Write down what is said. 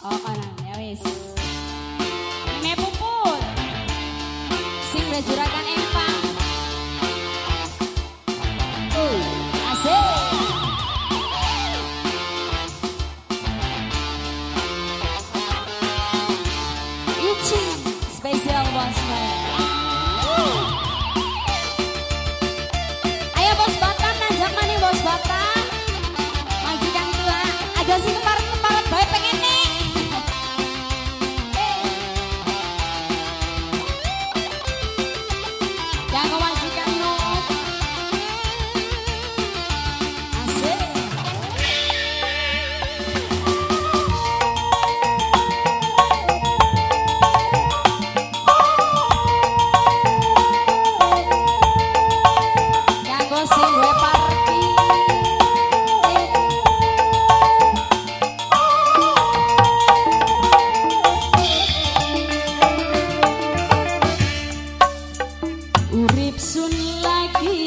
Oh, kanan, ya wis. Meme puput. Sing juragan Urip sun lagi